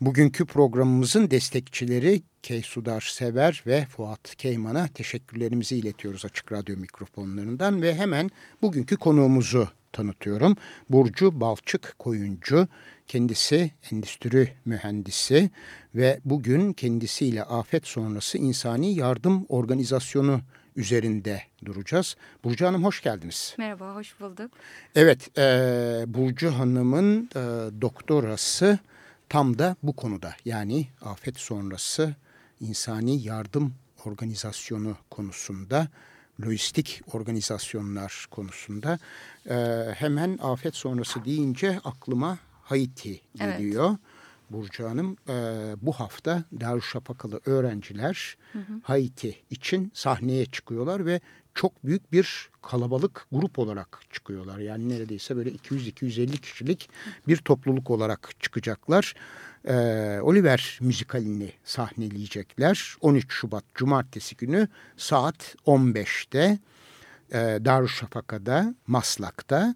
Bugünkü programımızın destekçileri Keysudar Sever ve Fuat Keyman'a teşekkürlerimizi iletiyoruz açık radyo mikrofonlarından ve hemen bugünkü konuğumuzu tanıtıyorum. Burcu Balçık Koyuncu, kendisi endüstri mühendisi ve bugün kendisiyle afet sonrası insani yardım organizasyonu üzerinde duracağız. Burcu Hanım hoş geldiniz. Merhaba, hoş bulduk. Evet, e, Burcu Hanım'ın e, doktorası tam da bu konuda yani afet sonrası insani yardım organizasyonu konusunda, lojistik organizasyonlar konusunda e, hemen afet sonrası deyince aklıma Haiti geliyor. Evet. Burcu Hanım e, bu hafta Darüşşafakalı öğrenciler hı hı. Haiti için sahneye çıkıyorlar ve çok büyük bir kalabalık grup olarak çıkıyorlar. Yani neredeyse böyle 200-250 kişilik bir topluluk olarak çıkacaklar. Ee, Oliver müzikalini sahneleyecekler. 13 Şubat Cumartesi günü saat 15'te e, Darüşşafaka'da, Maslak'ta.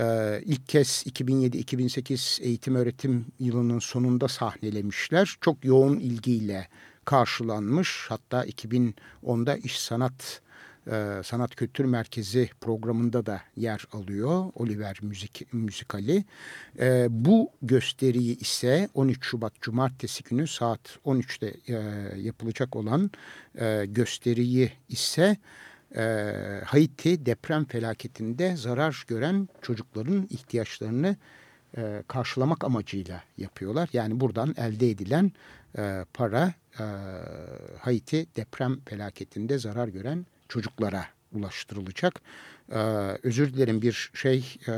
Ee, ilk kez 2007-2008 eğitim öğretim yılının sonunda sahnelemişler. Çok yoğun ilgiyle karşılanmış. Hatta 2010'da İş Sanat e, Sanat Kültür Merkezi programında da yer alıyor Oliver Müzik Müzikali. E, bu gösteriyi ise 13 Şubat Cumartesi günü saat 13'te e, yapılacak olan gösteriyi ise Haiti deprem felaketinde zarar gören çocukların ihtiyaçlarını karşılamak amacıyla yapıyorlar. Yani buradan elde edilen para Haiti deprem felaketinde zarar gören çocuklara ulaştırılacak. Ee, özür dilerim bir şey e,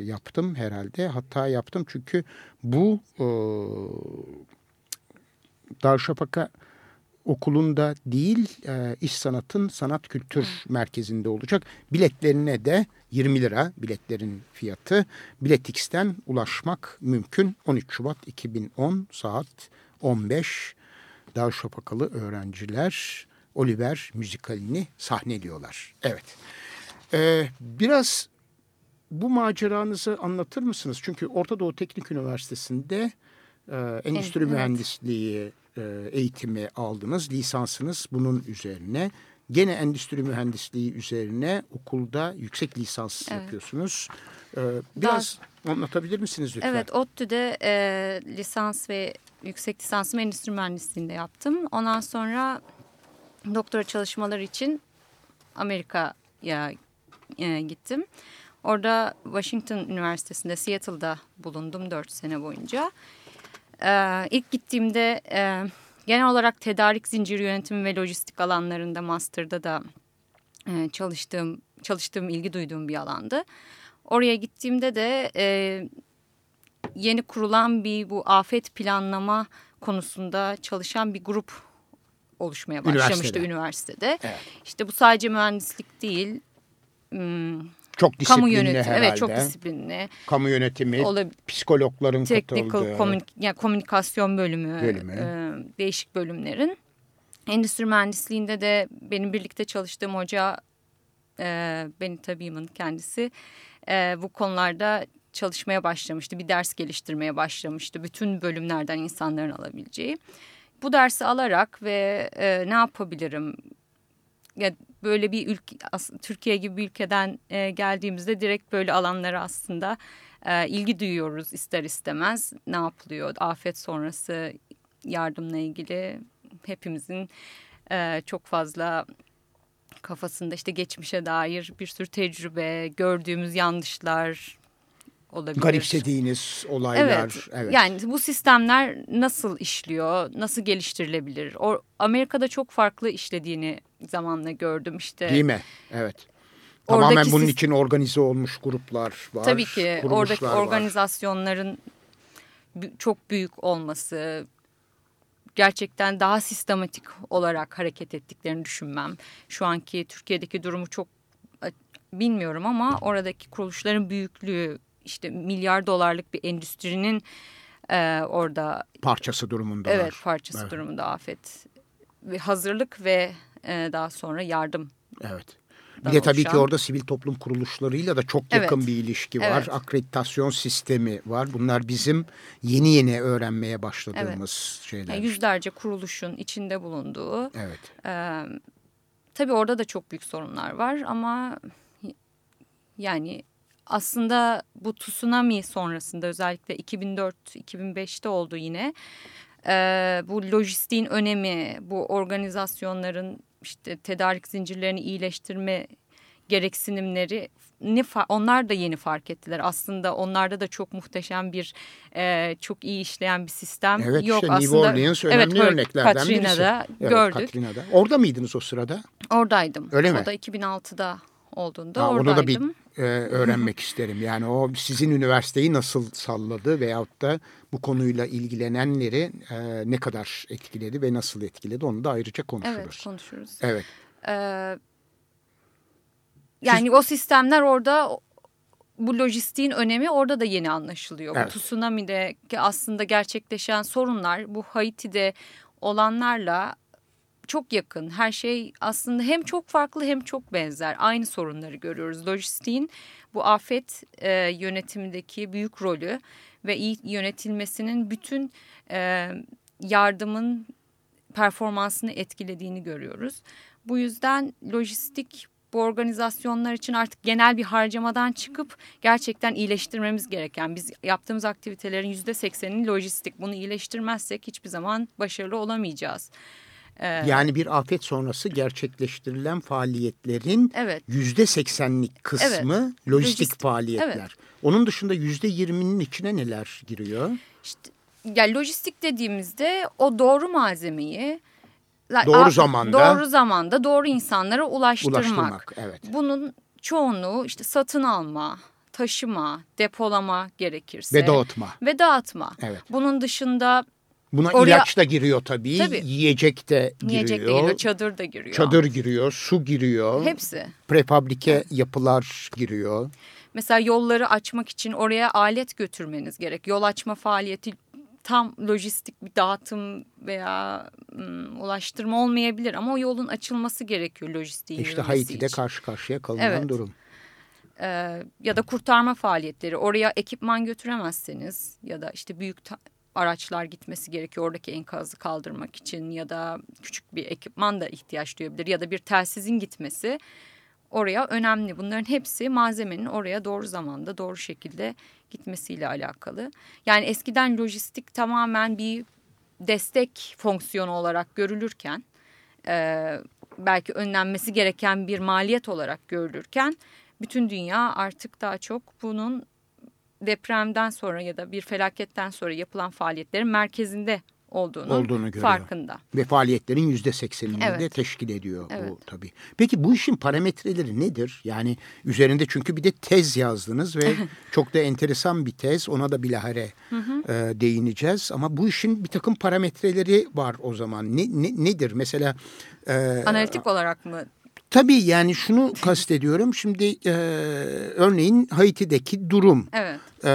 yaptım herhalde. Hata yaptım çünkü bu e, Darüşşafaka okulunda değil e, İş Sanat'ın Sanat Kültür Merkezi'nde olacak. Biletlerine de 20 lira biletlerin fiyatı. Biletix'ten ulaşmak mümkün. 13 Şubat 2010 saat 15 Darüşşafakalı öğrenciler Oliver müzikalini sahneliyorlar. Evet. Ee, biraz bu maceranızı anlatır mısınız? Çünkü Orta Doğu Teknik Üniversitesi'nde e, endüstri evet, mühendisliği e, eğitimi aldınız. Lisansınız bunun üzerine. Gene endüstri mühendisliği üzerine okulda yüksek lisans evet. yapıyorsunuz. Ee, biraz Daha, anlatabilir misiniz lütfen? Evet, ODTÜ'de e, lisans ve yüksek lisansımı endüstri mühendisliğinde yaptım. Ondan sonra doktora çalışmalar için Amerika'ya e, gittim. Orada Washington Üniversitesi'nde Seattle'da bulundum dört sene boyunca. E, ilk gittiğimde e, genel olarak tedarik zinciri yönetimi ve lojistik alanlarında master'da da e, çalıştığım çalıştığım ilgi duyduğum bir alandı. Oraya gittiğimde de e, yeni kurulan bir bu afet planlama konusunda çalışan bir grup oluşmaya başlamıştı üniversitede. üniversitede. Evet. İşte bu sadece mühendislik değil. Hmm, çok disiplinli kamu yönetimi, herhalde. Evet çok disiplinli. Kamu yönetimi, Olab psikologların katıldığı. Komünik yani komünikasyon bölümü, bölümü. E, değişik bölümlerin. Endüstri mühendisliğinde de benim birlikte çalıştığım hoca e, Beni Tabim'in kendisi e, bu konularda çalışmaya başlamıştı. Bir ders geliştirmeye başlamıştı. Bütün bölümlerden insanların alabileceği bu dersi alarak ve e, ne yapabilirim? Ya böyle bir ülke Türkiye gibi bir ülkeden e, geldiğimizde direkt böyle alanlara aslında e, ilgi duyuyoruz ister istemez. Ne yapılıyor? Afet sonrası yardımla ilgili hepimizin e, çok fazla kafasında işte geçmişe dair bir sürü tecrübe, gördüğümüz yanlışlar olabilir. Garipsediğiniz olaylar. Evet. evet. Yani bu sistemler nasıl işliyor, nasıl geliştirilebilir? O, Amerika'da çok farklı işlediğini zamanla gördüm işte. Değil mi? Evet. Tamamen bunun için organize olmuş gruplar var. Tabii ki oradaki var. organizasyonların çok büyük olması, gerçekten daha sistematik olarak hareket ettiklerini düşünmem. Şu anki Türkiye'deki durumu çok bilmiyorum ama oradaki kuruluşların büyüklüğü işte milyar dolarlık bir endüstrinin e, orada parçası durumunda. Evet parçası evet. durumunda afet ve hazırlık ve e, daha sonra yardım. Evet. Bir de tabii ki orada sivil toplum kuruluşlarıyla da çok yakın evet. bir ilişki var. Evet. Akreditasyon sistemi var. Bunlar bizim yeni yeni öğrenmeye başladığımız evet. şeyler. Yani yüzlerce kuruluşun içinde bulunduğu. Evet. E, tabii orada da çok büyük sorunlar var ama yani aslında bu tsunami sonrasında özellikle 2004-2005'te oldu yine. Ee, bu lojistiğin önemi, bu organizasyonların işte tedarik zincirlerini iyileştirme gereksinimleri ne onlar da yeni fark ettiler. Aslında onlarda da çok muhteşem bir e, çok iyi işleyen bir sistem evet, yok işte aslında. New Orleans önemli evet, örneklerden Katrina'da birisi. gördük. Evet, Katrina'da. Orada mıydınız o sırada? Oradaydım. Öyle mi? O da 2006'da olduğunda ha, oradaydım. Onu da bir e, öğrenmek isterim. Yani o sizin üniversiteyi nasıl salladı veyahut da bu konuyla ilgilenenleri e, ne kadar etkiledi ve nasıl etkiledi onu da ayrıca konuşuruz. Evet konuşuruz. Evet. Ee, yani Siz... o sistemler orada bu lojistiğin önemi orada da yeni anlaşılıyor. Evet. Bu tsunami'de aslında gerçekleşen sorunlar bu Haiti'de olanlarla çok yakın. Her şey aslında hem çok farklı hem çok benzer. Aynı sorunları görüyoruz. Lojistiğin bu afet e, yönetimindeki büyük rolü ve iyi yönetilmesinin bütün e, yardımın performansını etkilediğini görüyoruz. Bu yüzden lojistik bu organizasyonlar için artık genel bir harcamadan çıkıp gerçekten iyileştirmemiz gereken biz yaptığımız aktivitelerin yüzde seksenini lojistik bunu iyileştirmezsek hiçbir zaman başarılı olamayacağız. Ee, yani bir afet sonrası gerçekleştirilen faaliyetlerin yüzde seksenlik kısmı evet. lojistik, lojistik faaliyetler. Evet. Onun dışında yüzde yirminin içine neler giriyor? İşte, yani lojistik dediğimizde o doğru malzemeyi doğru zamanda doğru zamanda doğru insanlara ulaştırmak. ulaştırmak evet. Bunun çoğunluğu işte satın alma, taşıma, depolama gerekirse. Ve dağıtma. Ve dağıtma. Evet. Bunun dışında Buna Oraya, ilaç da giriyor tabii. tabii. Yiyecek de giriyor. Yiyecek de giriyor. Çadır da giriyor. Çadır giriyor. Su giriyor. Hepsi. Prefabrike yapılar giriyor. Mesela yolları açmak için oraya alet götürmeniz gerek. Yol açma faaliyeti tam lojistik bir dağıtım veya ım, ulaştırma olmayabilir. Ama o yolun açılması gerekiyor lojistiği İşte Haiti'de için. karşı karşıya kalınan evet. durum. Ee, ya da kurtarma faaliyetleri. Oraya ekipman götüremezseniz ya da işte büyük araçlar gitmesi gerekiyor oradaki enkazı kaldırmak için ya da küçük bir ekipman da ihtiyaç duyabilir ya da bir telsizin gitmesi oraya önemli. Bunların hepsi malzemenin oraya doğru zamanda doğru şekilde gitmesiyle alakalı. Yani eskiden lojistik tamamen bir destek fonksiyonu olarak görülürken e, belki önlenmesi gereken bir maliyet olarak görülürken bütün dünya artık daha çok bunun depremden sonra ya da bir felaketten sonra yapılan faaliyetlerin merkezinde olduğunu, olduğunu görüyor. farkında. Ve faaliyetlerin yüzde seksenini evet. de teşkil ediyor evet. bu tabii. Peki bu işin parametreleri nedir? Yani üzerinde çünkü bir de tez yazdınız ve çok da enteresan bir tez. Ona da bilahare E, değineceğiz. Ama bu işin bir takım parametreleri var o zaman. Ne, ne Nedir? Mesela... E, Analitik olarak mı Tabii yani şunu kastediyorum. Şimdi e, örneğin Haiti'deki durum. Evet. E,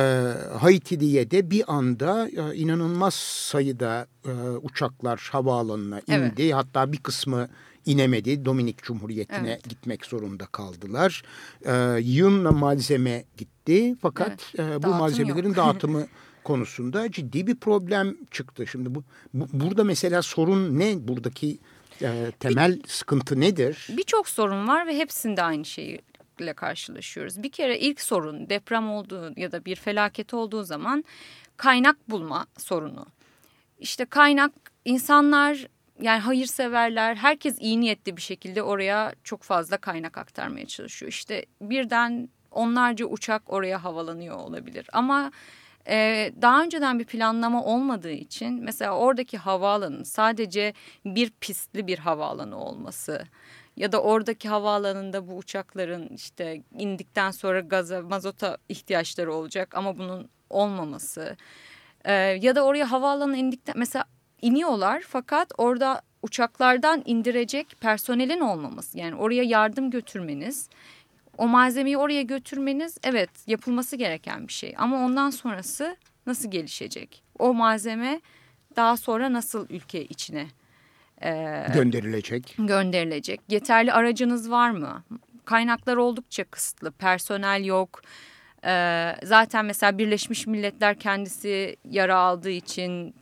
Haiti diye de bir anda e, inanılmaz sayıda e, uçaklar havaalanına indi. Evet. Hatta bir kısmı inemedi. Dominik Cumhuriyeti'ne evet. gitmek zorunda kaldılar. E, yığınla malzeme gitti. Fakat evet. e, bu malzemelerin yok. dağıtımı konusunda ciddi bir problem çıktı. Şimdi bu, bu burada mesela sorun ne? Buradaki e, temel bir, sıkıntı nedir? Birçok sorun var ve hepsinde aynı şeyle karşılaşıyoruz. Bir kere ilk sorun deprem olduğu ya da bir felaket olduğu zaman kaynak bulma sorunu. İşte kaynak insanlar yani hayırseverler herkes iyi niyetli bir şekilde oraya çok fazla kaynak aktarmaya çalışıyor. İşte birden onlarca uçak oraya havalanıyor olabilir. Ama e, daha önceden bir planlama olmadığı için mesela oradaki havaalanı sadece bir pistli bir havaalanı olması ya da oradaki havaalanında bu uçakların işte indikten sonra gaza mazota ihtiyaçları olacak ama bunun olmaması e, ya da oraya havaalanı indikten mesela iniyorlar fakat orada uçaklardan indirecek personelin olmaması yani oraya yardım götürmeniz o malzemeyi oraya götürmeniz evet yapılması gereken bir şey. Ama ondan sonrası nasıl gelişecek? O malzeme daha sonra nasıl ülke içine e, gönderilecek? gönderilecek? Yeterli aracınız var mı? Kaynaklar oldukça kısıtlı personel yok. E, zaten mesela Birleşmiş Milletler kendisi yara aldığı için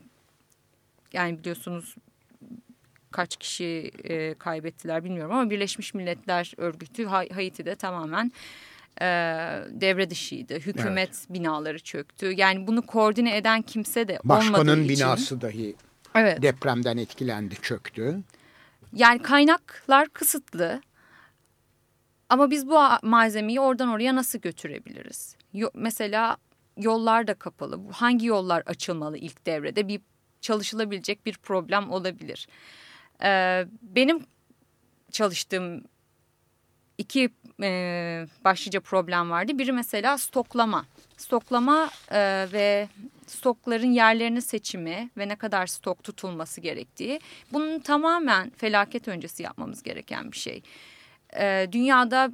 yani biliyorsunuz kaç kişi e, kaybettiler bilmiyorum ama Birleşmiş Milletler Örgütü Haiti'de tamamen e, devre dışıydı. Hükümet evet. binaları çöktü. Yani bunu koordine eden kimse de Başkanın olmadığı için. Başkanın binası dahi evet. depremden etkilendi, çöktü. Yani kaynaklar kısıtlı. Ama biz bu malzemeyi oradan oraya nasıl götürebiliriz? Yo mesela yollar da kapalı. Hangi yollar açılmalı ilk devrede? Bir çalışılabilecek bir problem olabilir. Ee, benim çalıştığım iki e, başlıca problem vardı. Biri mesela stoklama. Stoklama e, ve stokların yerlerini seçimi ve ne kadar stok tutulması gerektiği. Bunun tamamen felaket öncesi yapmamız gereken bir şey. E, dünyada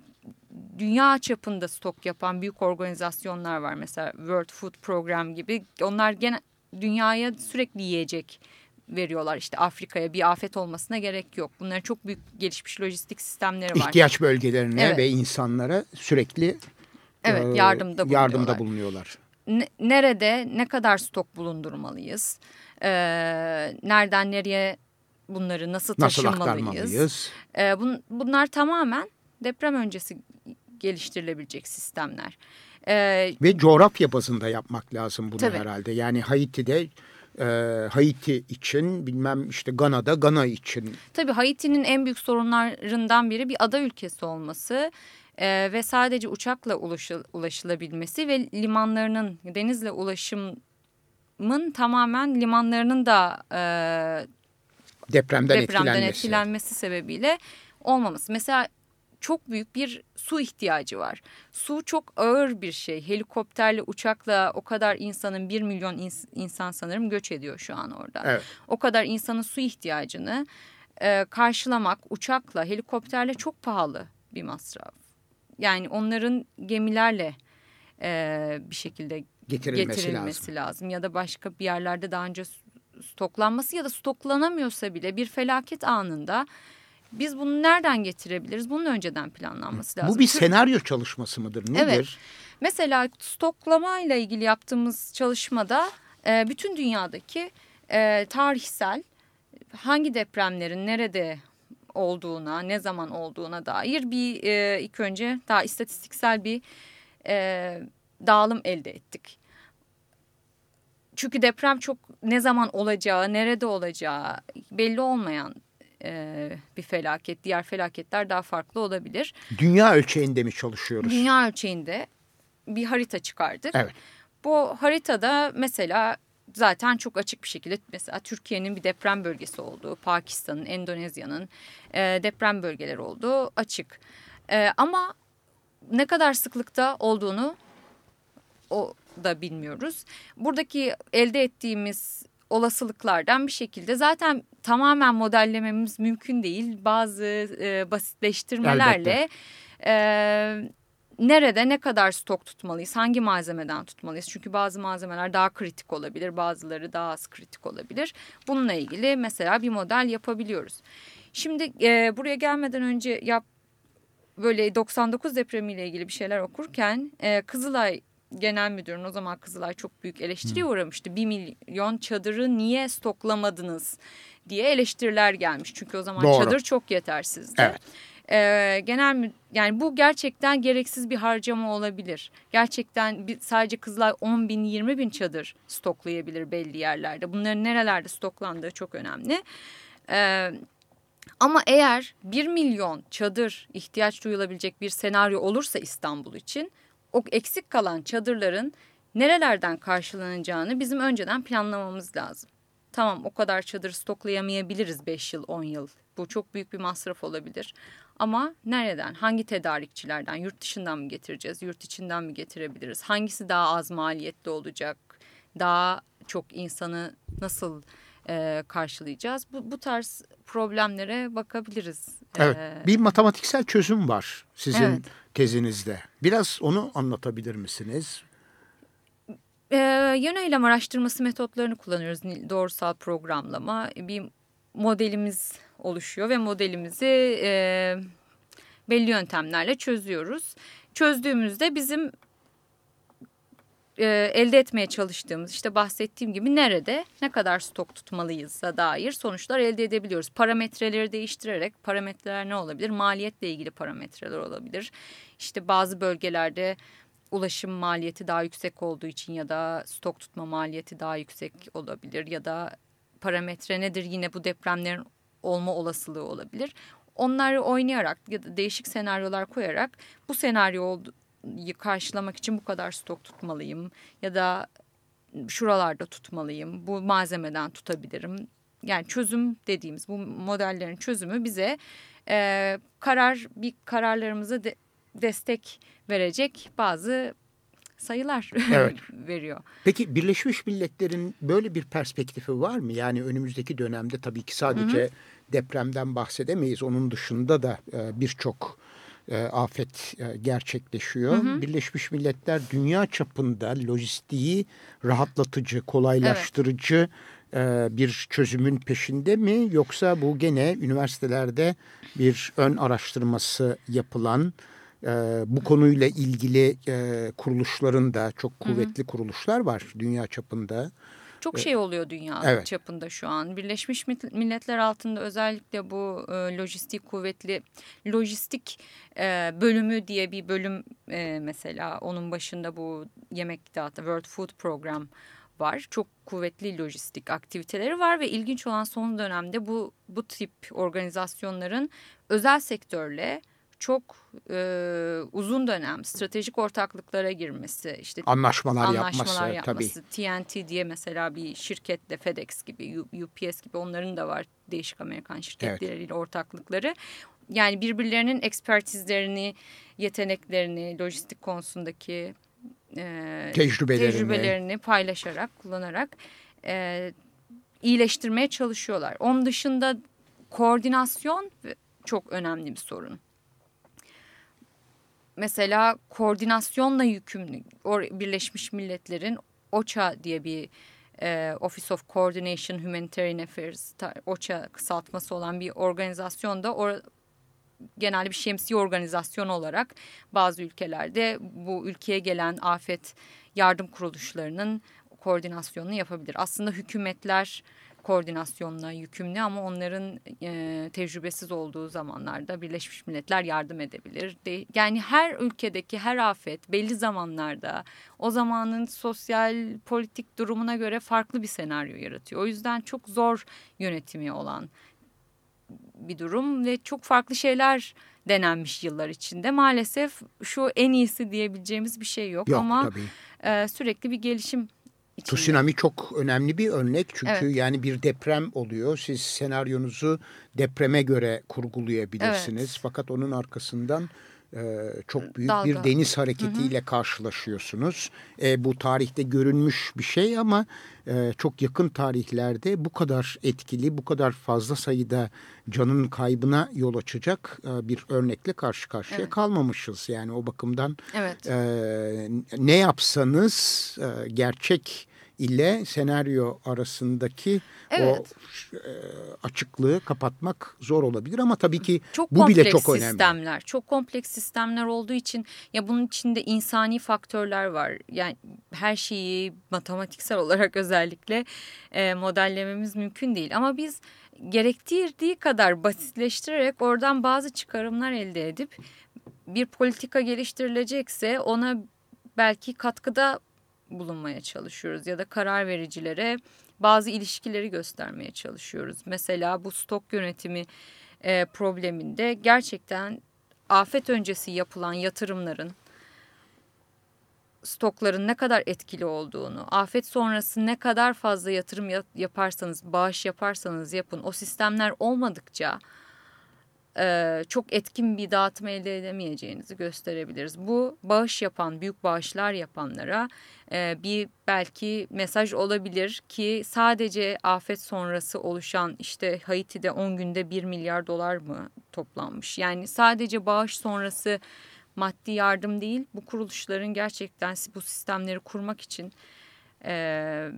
dünya çapında stok yapan büyük organizasyonlar var. Mesela World Food Program gibi. Onlar gene dünyaya sürekli yiyecek veriyorlar işte Afrika'ya bir afet olmasına gerek yok. Bunların çok büyük gelişmiş lojistik sistemleri var. İhtiyaç bölgelerine evet. ve insanlara sürekli evet, e, yardımda, bulunuyorlar. yardımda bulunuyorlar. nerede ne kadar stok bulundurmalıyız? Ee, nereden nereye bunları nasıl taşımalıyız? Nasıl ee, bun, bunlar tamamen deprem öncesi geliştirilebilecek sistemler. Ee, Ve coğrafya bazında yapmak lazım bunu tabii. herhalde. Yani Haiti'de e, Haiti için bilmem işte Gana'da Gana için. Tabii Haiti'nin en büyük sorunlarından biri bir ada ülkesi olması e, ve sadece uçakla ulaşıl, ulaşılabilmesi ve limanlarının denizle ulaşımın tamamen limanlarının da e, depremden, depremden etkilenmesi. etkilenmesi sebebiyle olmaması. Mesela çok büyük bir su ihtiyacı var. Su çok ağır bir şey. Helikopterle, uçakla o kadar insanın bir milyon ins insan sanırım göç ediyor şu an orada. Evet. O kadar insanın su ihtiyacını e, karşılamak uçakla, helikopterle çok pahalı bir masraf. Yani onların gemilerle e, bir şekilde getirilmesi, getirilmesi lazım. lazım. Ya da başka bir yerlerde daha önce stoklanması ya da stoklanamıyorsa bile bir felaket anında biz bunu nereden getirebiliriz? Bunun önceden planlanması lazım. Bu bir senaryo çalışması mıdır? Nedir? Evet. Mesela stoklama ile ilgili yaptığımız çalışmada e, bütün dünyadaki e, tarihsel hangi depremlerin nerede olduğuna, ne zaman olduğuna dair bir e, ilk önce daha istatistiksel bir e, dağılım elde ettik. Çünkü deprem çok ne zaman olacağı, nerede olacağı belli olmayan e, bir felaket. Diğer felaketler daha farklı olabilir. Dünya ölçeğinde mi çalışıyoruz? Dünya ölçeğinde bir harita çıkardık. Evet. Bu haritada mesela zaten çok açık bir şekilde mesela Türkiye'nin bir deprem bölgesi olduğu, Pakistan'ın, Endonezya'nın e, deprem bölgeleri olduğu açık. E, ama ne kadar sıklıkta olduğunu o da bilmiyoruz. Buradaki elde ettiğimiz olasılıklardan bir şekilde zaten tamamen modellememiz mümkün değil. Bazı e, basitleştirmelerle e, nerede ne kadar stok tutmalıyız, hangi malzemeden tutmalıyız? Çünkü bazı malzemeler daha kritik olabilir, bazıları daha az kritik olabilir. Bununla ilgili mesela bir model yapabiliyoruz. Şimdi e, buraya gelmeden önce yap böyle 99 depremiyle ilgili bir şeyler okurken e, Kızılay genel müdürün o zaman Kızılay çok büyük eleştiriye uğramıştı. Bir milyon çadırı niye stoklamadınız diye eleştiriler gelmiş. Çünkü o zaman Doğru. çadır çok yetersizdi. Evet. Ee, genel yani bu gerçekten gereksiz bir harcama olabilir. Gerçekten bir, sadece Kızılay 10 bin 20 bin çadır stoklayabilir belli yerlerde. Bunların nerelerde stoklandığı çok önemli. Ee, ama eğer 1 milyon çadır ihtiyaç duyulabilecek bir senaryo olursa İstanbul için o eksik kalan çadırların nerelerden karşılanacağını bizim önceden planlamamız lazım. Tamam o kadar çadır stoklayamayabiliriz 5 yıl 10 yıl. Bu çok büyük bir masraf olabilir. Ama nereden? Hangi tedarikçilerden? Yurt dışından mı getireceğiz? Yurt içinden mi getirebiliriz? Hangisi daha az maliyetli olacak? Daha çok insanı nasıl e, karşılayacağız? Bu, bu tarz problemlere bakabiliriz. Evet. Ee, bir matematiksel çözüm var sizin Evet. tezinizde. Biraz onu anlatabilir misiniz? E, yöneylem araştırması metotlarını kullanıyoruz. Doğrusal programlama. Bir modelimiz oluşuyor ve modelimizi e, belli yöntemlerle çözüyoruz. Çözdüğümüzde bizim e, elde etmeye çalıştığımız işte bahsettiğim gibi nerede ne kadar stok tutmalıyız'a dair sonuçlar elde edebiliyoruz. Parametreleri değiştirerek parametreler ne olabilir? Maliyetle ilgili parametreler olabilir. İşte bazı bölgelerde ulaşım maliyeti daha yüksek olduğu için ya da stok tutma maliyeti daha yüksek olabilir ya da parametre nedir yine bu depremlerin olma olasılığı olabilir. Onları oynayarak ya da değişik senaryolar koyarak bu senaryo oldu, karşılamak için bu kadar stok tutmalıyım ya da şuralarda tutmalıyım. Bu malzemeden tutabilirim. Yani çözüm dediğimiz bu modellerin çözümü bize e, karar bir kararlarımıza de, destek verecek bazı sayılar Evet. veriyor. Peki Birleşmiş Milletler'in böyle bir perspektifi var mı? Yani önümüzdeki dönemde tabii ki sadece depremden bahsedemeyiz. Onun dışında da e, birçok e, afet e, gerçekleşiyor. Birleşmiş Milletler dünya çapında lojistiği rahatlatıcı, kolaylaştırıcı e, bir çözümün peşinde mi? Yoksa bu gene üniversitelerde bir ön araştırması yapılan e, bu konuyla ilgili e, kuruluşların da çok kuvvetli kuruluşlar var dünya çapında. Çok şey oluyor dünya Evet. çapında şu an. Birleşmiş Milletler altında özellikle bu e, lojistik kuvvetli lojistik e, bölümü diye bir bölüm e, mesela onun başında bu yemek dağıtı World Food Program var. Çok kuvvetli lojistik aktiviteleri var ve ilginç olan son dönemde bu bu tip organizasyonların özel sektörle çok e, uzun dönem stratejik ortaklıklara girmesi işte Anlaşmalar, anlaşmalar yapması, tabii. yapması. TNT diye mesela bir şirketle FedEx gibi, UPS gibi onların da var değişik Amerikan şirketleriyle ortaklıkları. Yani birbirlerinin ekspertizlerini, yeteneklerini, lojistik konusundaki e, Tecrübelerini. tecrübelerini paylaşarak, kullanarak e, iyileştirmeye çalışıyorlar. Onun dışında koordinasyon çok önemli bir sorun mesela koordinasyonla yükümlü Birleşmiş Milletler'in OCHA diye bir e, Office of Coordination Humanitarian Affairs OCHA kısaltması olan bir organizasyonda or- genelde bir şemsiye organizasyon olarak bazı ülkelerde bu ülkeye gelen afet yardım kuruluşlarının koordinasyonunu yapabilir. Aslında hükümetler koordinasyonla yükümlü ama onların e, tecrübesiz olduğu zamanlarda Birleşmiş Milletler yardım edebilir. De, yani her ülkedeki her afet belli zamanlarda o zamanın sosyal politik durumuna göre farklı bir senaryo yaratıyor. O yüzden çok zor yönetimi olan bir durum ve çok farklı şeyler denenmiş yıllar içinde. Maalesef şu en iyisi diyebileceğimiz bir şey yok, Yok ama tabii. e, sürekli bir gelişim içinde. Tsunami çok önemli bir örnek çünkü Evet. yani bir deprem oluyor. Siz senaryonuzu depreme göre kurgulayabilirsiniz. Evet. Fakat onun arkasından e, çok büyük Dalga. bir deniz hareketiyle karşılaşıyorsunuz. E, bu tarihte görünmüş bir şey ama e, çok yakın tarihlerde bu kadar etkili, bu kadar fazla sayıda canın kaybına yol açacak e, bir örnekle karşı karşıya Evet. kalmamışız. Yani o bakımdan Evet. e, ne yapsanız e, gerçek ile senaryo arasındaki Evet. o e, açıklığı kapatmak zor olabilir ama tabii ki çok bu bile çok önemli. sistemler. Çok kompleks sistemler olduğu için ya bunun içinde insani faktörler var. Yani her şeyi matematiksel olarak özellikle e, modellememiz mümkün değil. Ama biz gerektirdiği kadar basitleştirerek oradan bazı çıkarımlar elde edip bir politika geliştirilecekse ona belki katkıda bulunmaya çalışıyoruz ya da karar vericilere bazı ilişkileri göstermeye çalışıyoruz. Mesela bu stok yönetimi e, probleminde gerçekten afet öncesi yapılan yatırımların stokların ne kadar etkili olduğunu, afet sonrası ne kadar fazla yatırım yaparsanız, bağış yaparsanız yapın o sistemler olmadıkça e, çok etkin bir dağıtım elde edemeyeceğinizi gösterebiliriz. Bu bağış yapan, büyük bağışlar yapanlara e, bir belki mesaj olabilir ki sadece afet sonrası oluşan işte Haiti'de 10 günde 1 milyar dolar mı toplanmış? Yani sadece bağış sonrası maddi yardım değil bu kuruluşların gerçekten bu sistemleri kurmak için e,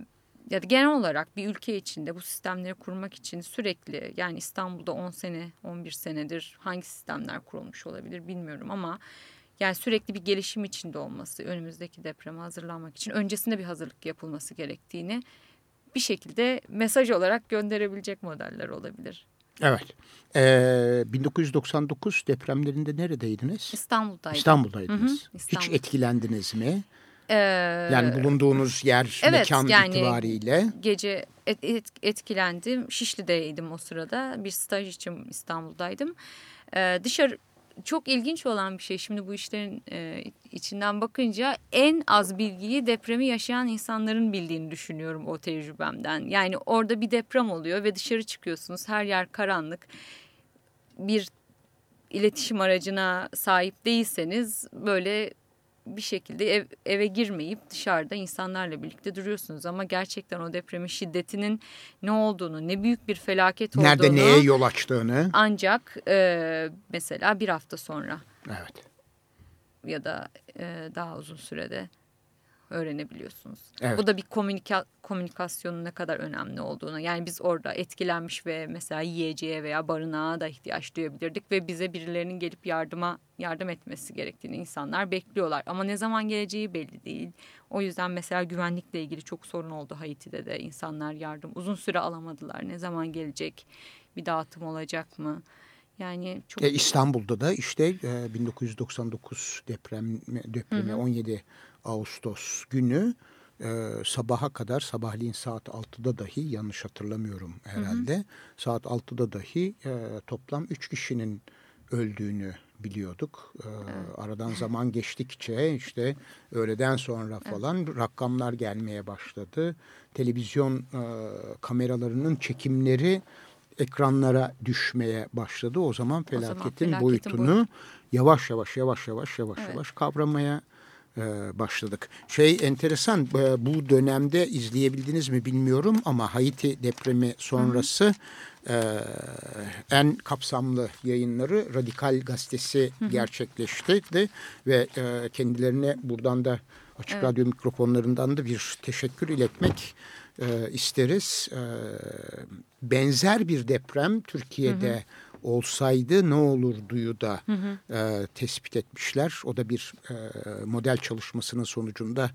ya da genel olarak bir ülke içinde bu sistemleri kurmak için sürekli yani İstanbul'da 10 sene 11 senedir hangi sistemler kurulmuş olabilir bilmiyorum ama yani sürekli bir gelişim içinde olması önümüzdeki depreme hazırlanmak için öncesinde bir hazırlık yapılması gerektiğini bir şekilde mesaj olarak gönderebilecek modeller olabilir. Evet. Ee, 1999 depremlerinde neredeydiniz? İstanbul'daydım. İstanbul'daydınız. Hı hı, İstanbul. Hiç etkilendiniz mi? Ee, yani bulunduğunuz yer evet, mekan yani itibariyle. Gece et, et, etkilendim. Şişli'deydim o sırada. Bir staj için İstanbul'daydım. Ee, dışarı çok ilginç olan bir şey şimdi bu işlerin e, içinden bakınca en az bilgiyi depremi yaşayan insanların bildiğini düşünüyorum o tecrübemden. Yani orada bir deprem oluyor ve dışarı çıkıyorsunuz her yer karanlık bir iletişim aracına sahip değilseniz böyle bir şekilde ev, eve girmeyip dışarıda insanlarla birlikte duruyorsunuz. Ama gerçekten o depremin şiddetinin ne olduğunu, ne büyük bir felaket olduğunu... Nerede neye yol açtığını... Ancak e, mesela bir hafta sonra... Evet. Ya da e, daha uzun sürede öğrenebiliyorsunuz. Evet. Bu da bir komünika komünikasyonun ne kadar önemli olduğunu. Yani biz orada etkilenmiş ve mesela yiyeceğe veya barınağa da ihtiyaç duyabilirdik ve bize birilerinin gelip yardıma yardım etmesi gerektiğini insanlar bekliyorlar. Ama ne zaman geleceği belli değil. O yüzden mesela güvenlikle ilgili çok sorun oldu Haiti'de de insanlar yardım uzun süre alamadılar. Ne zaman gelecek? Bir dağıtım olacak mı? Yani çok e, İstanbul'da da işte e, 1999 deprem depremi hı hı. 17 Ağustos günü e, sabaha kadar sabahleyin saat 6'da dahi yanlış hatırlamıyorum herhalde. Hı hı. Saat 6'da dahi e, toplam 3 kişinin öldüğünü biliyorduk. E, evet. Aradan zaman geçtikçe işte öğleden sonra falan evet. rakamlar gelmeye başladı. Televizyon e, kameralarının çekimleri ekranlara düşmeye başladı. O zaman felaketin, o zaman felaketin boyutunu boyut. yavaş yavaş yavaş yavaş yavaş evet. yavaş kavramaya e, başladık. Şey enteresan e, bu dönemde izleyebildiniz mi bilmiyorum ama Haiti depremi sonrası. E, en kapsamlı yayınları Radikal Gazetesi gerçekleştirdi ve kendilerine buradan da Açık evet. Radyo mikrofonlarından da bir teşekkür iletmek isteriz. benzer bir deprem Türkiye'de hı hı olsaydı ne olurduyu da hı hı. E, tespit etmişler. O da bir e, model çalışmasının sonucunda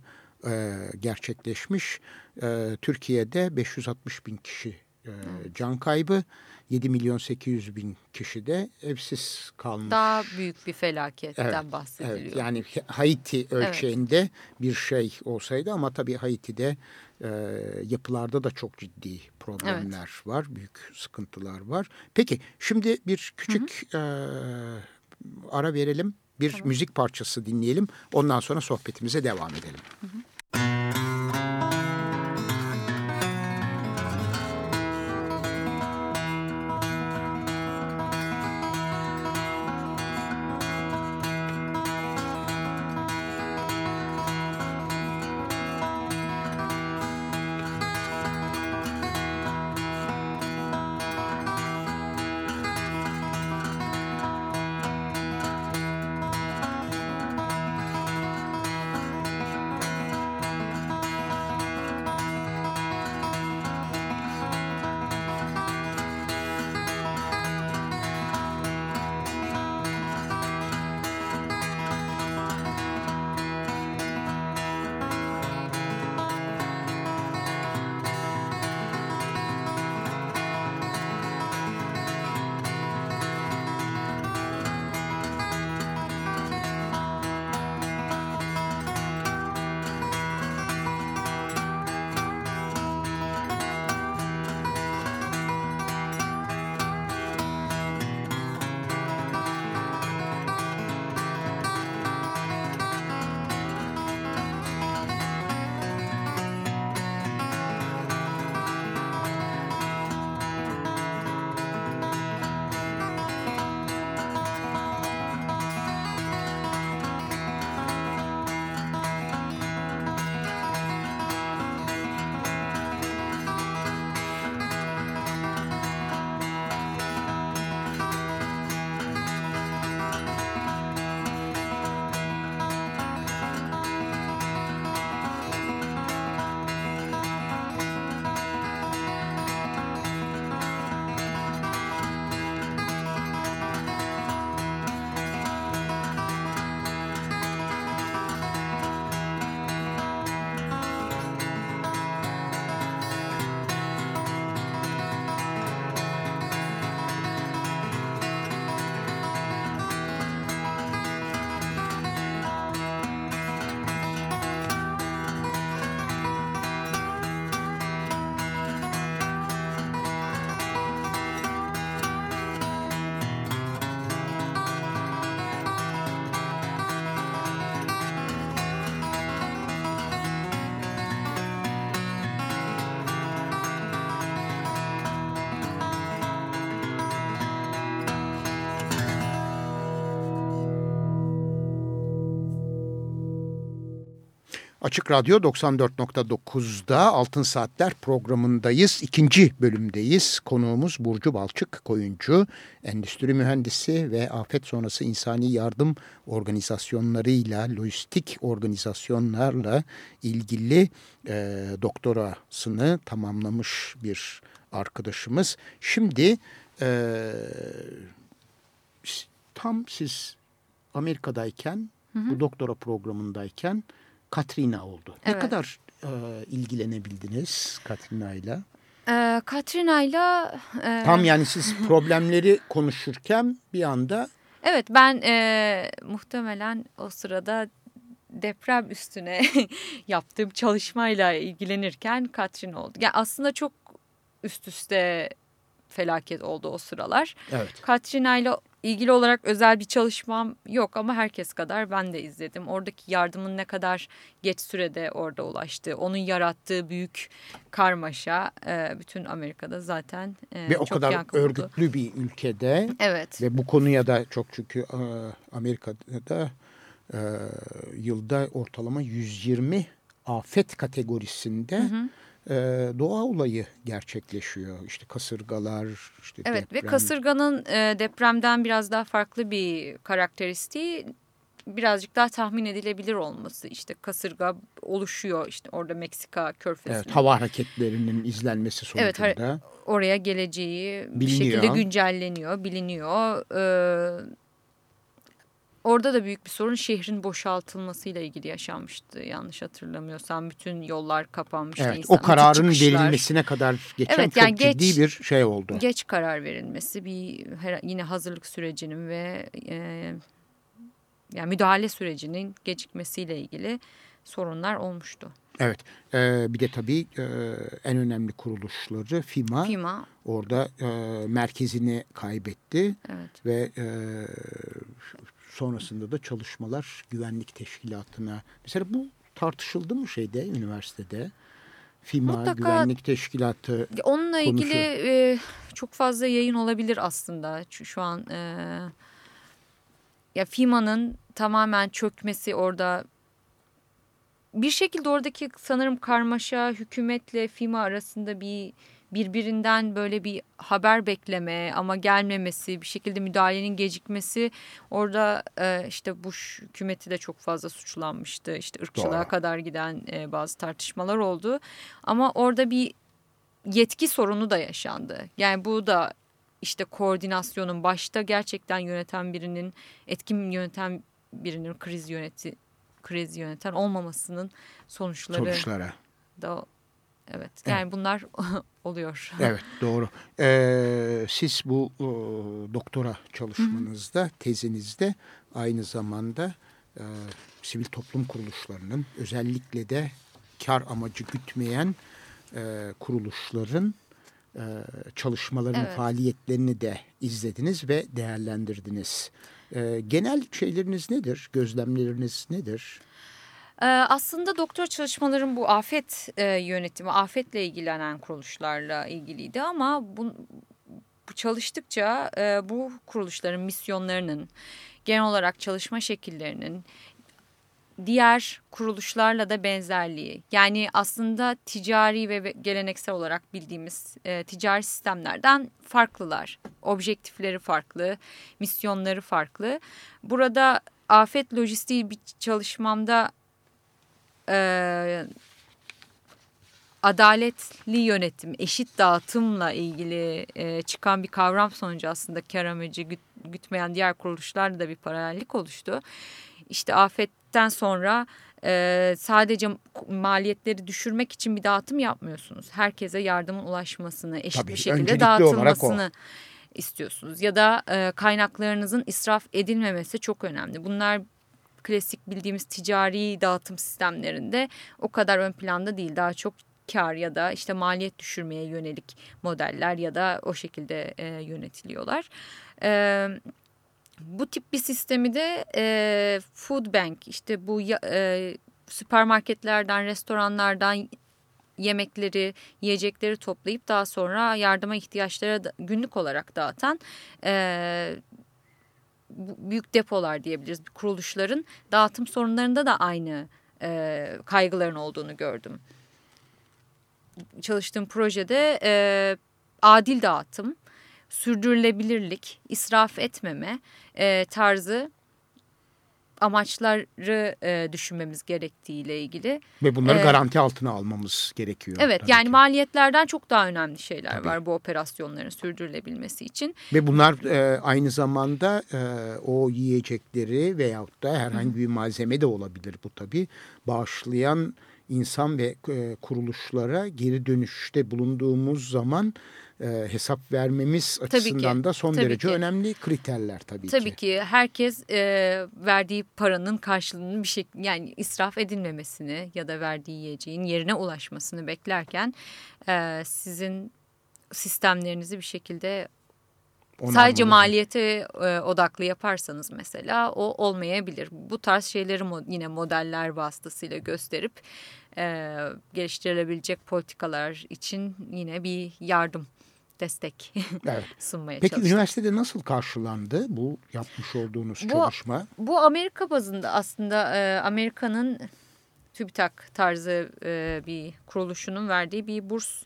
e, gerçekleşmiş. E, Türkiye'de 560 bin kişi e, can kaybı. 7 milyon 800 bin kişi de evsiz kalmış. Daha büyük bir felaketten evet, bahsediliyor. Evet, yani Haiti ölçeğinde evet. bir şey olsaydı ama tabii Haiti'de e, yapılarda da çok ciddi problemler evet. var. Büyük sıkıntılar var. Peki şimdi bir küçük hı hı. E, ara verelim. Bir tamam. müzik parçası dinleyelim. Ondan sonra sohbetimize devam edelim. Hı hı. Açık Radyo 94.9'da Altın Saatler programındayız. İkinci bölümdeyiz. Konuğumuz Burcu Balçık, koyuncu, endüstri mühendisi ve afet sonrası insani yardım organizasyonlarıyla, lojistik organizasyonlarla ilgili e, doktorasını tamamlamış bir arkadaşımız. Şimdi e, tam siz Amerika'dayken, hı hı. bu doktora programındayken Katrina oldu. Evet. Ne kadar e, ilgilenebildiniz Katrina ile? E, Katrina ile... Tam yani siz problemleri konuşurken bir anda... Evet ben e, muhtemelen o sırada deprem üstüne yaptığım çalışmayla ilgilenirken Katrina oldu. Yani aslında çok üst üste felaket oldu o sıralar. Evet. Katrina ile ilgili olarak özel bir çalışmam yok ama herkes kadar ben de izledim. Oradaki yardımın ne kadar geç sürede orada ulaştığı, onun yarattığı büyük karmaşa e, bütün Amerika'da zaten e, ve o çok kadar örgütlü bir ülkede. Evet. Ve bu konuya da çok çünkü e, Amerika'da e, yılda ortalama 120 afet kategorisinde hı hı e, doğa olayı gerçekleşiyor. İşte kasırgalar, işte Evet deprem. ve kasırganın e, depremden biraz daha farklı bir karakteristiği birazcık daha tahmin edilebilir olması. İşte kasırga oluşuyor işte orada Meksika körfezinde. Evet, hava hareketlerinin izlenmesi sonucunda. Evet, oraya geleceği biliniyor. bir şekilde güncelleniyor, biliniyor. Ee, Orada da büyük bir sorun şehrin boşaltılmasıyla ilgili yaşanmıştı. Yanlış hatırlamıyorsam bütün yollar kapanmıştı. Evet, o kararın verilmesine kadar geçen evet, yani çok geç, ciddi bir şey oldu. Geç karar verilmesi bir yine hazırlık sürecinin ve e, yani müdahale sürecinin gecikmesiyle ilgili sorunlar olmuştu. Evet. E, bir de tabii e, en önemli kuruluşları FİMA. FİMA. Orada e, merkezini kaybetti. Evet. Ve e, sonrasında da çalışmalar güvenlik teşkilatına. Mesela bu tartışıldı mı şeyde üniversitede? FİMA Mutlaka, Güvenlik Teşkilatı Onunla konusu. ilgili e, çok fazla yayın olabilir aslında. Şu, şu an e, ya FİMA'nın tamamen çökmesi orada bir şekilde oradaki sanırım karmaşa hükümetle FİMA arasında bir birbirinden böyle bir haber bekleme ama gelmemesi bir şekilde müdahalenin gecikmesi. Orada e, işte Bush hükümeti de çok fazla suçlanmıştı. İşte ırkçılığa Doğru. kadar giden e, bazı tartışmalar oldu. Ama orada bir yetki sorunu da yaşandı. Yani bu da işte koordinasyonun başta gerçekten yöneten birinin etkin yöneten birinin kriz yöneti kriz yöneten olmamasının sonuçları sonuçlara da Evet yani evet. bunlar oluyor. Evet doğru. Ee, siz bu o, doktora çalışmanızda, tezinizde aynı zamanda e, sivil toplum kuruluşlarının özellikle de kar amacı gütmeyen e, kuruluşların e, çalışmaların evet. faaliyetlerini de izlediniz ve değerlendirdiniz. E, genel şeyleriniz nedir? Gözlemleriniz nedir? Ee, aslında doktor çalışmalarım bu afet e, yönetimi, afetle ilgilenen kuruluşlarla ilgiliydi ama bu, çalıştıkça e, bu kuruluşların misyonlarının, genel olarak çalışma şekillerinin diğer kuruluşlarla da benzerliği. Yani aslında ticari ve geleneksel olarak bildiğimiz e, ticari sistemlerden farklılar. Objektifleri farklı, misyonları farklı. Burada afet lojistiği bir çalışmamda e, adaletli yönetim, eşit dağıtımla ilgili e, çıkan bir kavram sonucu aslında kar amacı güt, gütmeyen diğer kuruluşlarla da bir paralellik oluştu. İşte afetten sonra e, sadece maliyetleri düşürmek için bir dağıtım yapmıyorsunuz. Herkese yardımın ulaşmasını, eşit Tabii, bir şekilde dağıtılmasını istiyorsunuz. Ya da e, kaynaklarınızın israf edilmemesi çok önemli. Bunlar klasik bildiğimiz ticari dağıtım sistemlerinde o kadar ön planda değil. Daha çok kar ya da işte maliyet düşürmeye yönelik modeller ya da o şekilde e, yönetiliyorlar. E, bu tip bir sistemi de e, food bank işte bu e, süpermarketlerden, restoranlardan yemekleri, yiyecekleri toplayıp daha sonra yardıma ihtiyaçlara da, günlük olarak dağıtan e, büyük depolar diyebiliriz kuruluşların dağıtım sorunlarında da aynı e, kaygıların olduğunu gördüm. Çalıştığım projede e, adil dağıtım, sürdürülebilirlik, israf etmeme e, tarzı amaçları e, düşünmemiz gerektiğiyle ilgili. Ve bunları Ee, garanti altına almamız gerekiyor. Evet yani ki. maliyetlerden çok daha önemli şeyler Tabii. var bu operasyonların sürdürülebilmesi için. Ve bunlar e, aynı zamanda e, o yiyecekleri veyahut da herhangi bir malzeme de olabilir bu tabii. Bağışlayan insan ve e, kuruluşlara geri dönüşte bulunduğumuz zaman e, hesap vermemiz ki, açısından da son tabii derece ki. önemli kriterler tabii, Tabii ki. ki herkes e, verdiği paranın karşılığını bir şey yani israf edilmemesini ya da verdiği yiyeceğin yerine ulaşmasını beklerken e, sizin sistemlerinizi bir şekilde Onu sadece anlamak- maliyete e, odaklı yaparsanız mesela o olmayabilir. Bu tarz şeyleri mo- yine modeller vasıtasıyla gösterip e, geliştirilebilecek politikalar için yine bir yardım, destek Evet. sunmaya Peki çalıştık. üniversitede nasıl karşılandı bu yapmış olduğunuz Bu- çalışma? Bu Amerika bazında aslında e, Amerika'nın TÜBİTAK tarzı e, bir kuruluşunun verdiği bir burs.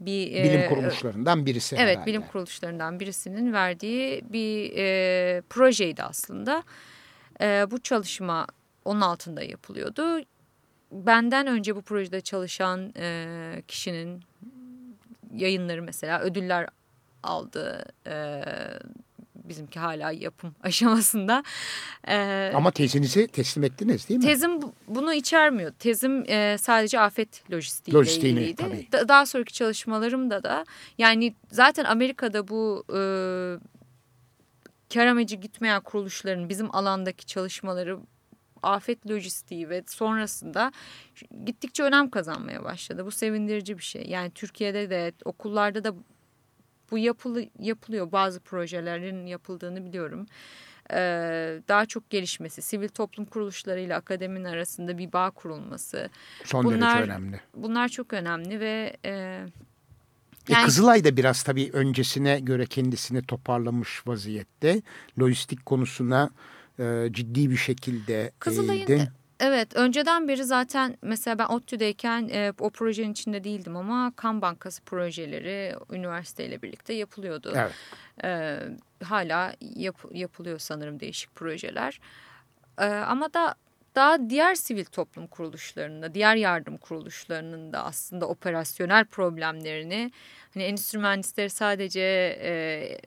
Bir, e, Bilim kuruluşlarından birisi Evet herhalde. bilim kuruluşlarından birisinin verdiği bir e, projeydi aslında. E, bu çalışma onun altında yapılıyordu. Benden önce bu projede çalışan e, kişinin yayınları mesela ödüller aldı. E, bizimki hala yapım aşamasında. E, Ama tezinizi teslim ettiniz değil mi? Tezim bu- bunu içermiyor. Tezim e, sadece afet lojistiği Lojistiğini, ilgiliydi. tabii. Da- daha sonraki çalışmalarımda da yani zaten Amerika'da bu e, kar amacı gitmeyen kuruluşların bizim alandaki çalışmaları afet lojistiği ve sonrasında gittikçe önem kazanmaya başladı. Bu sevindirici bir şey. Yani Türkiye'de de okullarda da bu yapılı, yapılıyor. Bazı projelerin yapıldığını biliyorum. Ee, daha çok gelişmesi, sivil toplum kuruluşlarıyla akademinin arasında bir bağ kurulması. Son bunlar- derece önemli. Bunlar çok önemli ve e, E, Yani- Kızılay da biraz tabii öncesine göre kendisini toparlamış vaziyette. Lojistik konusuna e, ciddi bir şekilde Kızılay'ın eğildi. Evet, önceden beri zaten mesela ben ODTÜ'deyken e, o projenin içinde değildim ama kan bankası projeleri üniversiteyle birlikte yapılıyordu. Evet. E, hala yap, yapılıyor sanırım değişik projeler. E, ama da daha diğer sivil toplum kuruluşlarında, diğer yardım kuruluşlarının da aslında operasyonel problemlerini, hani endüstri mühendisleri sadece e,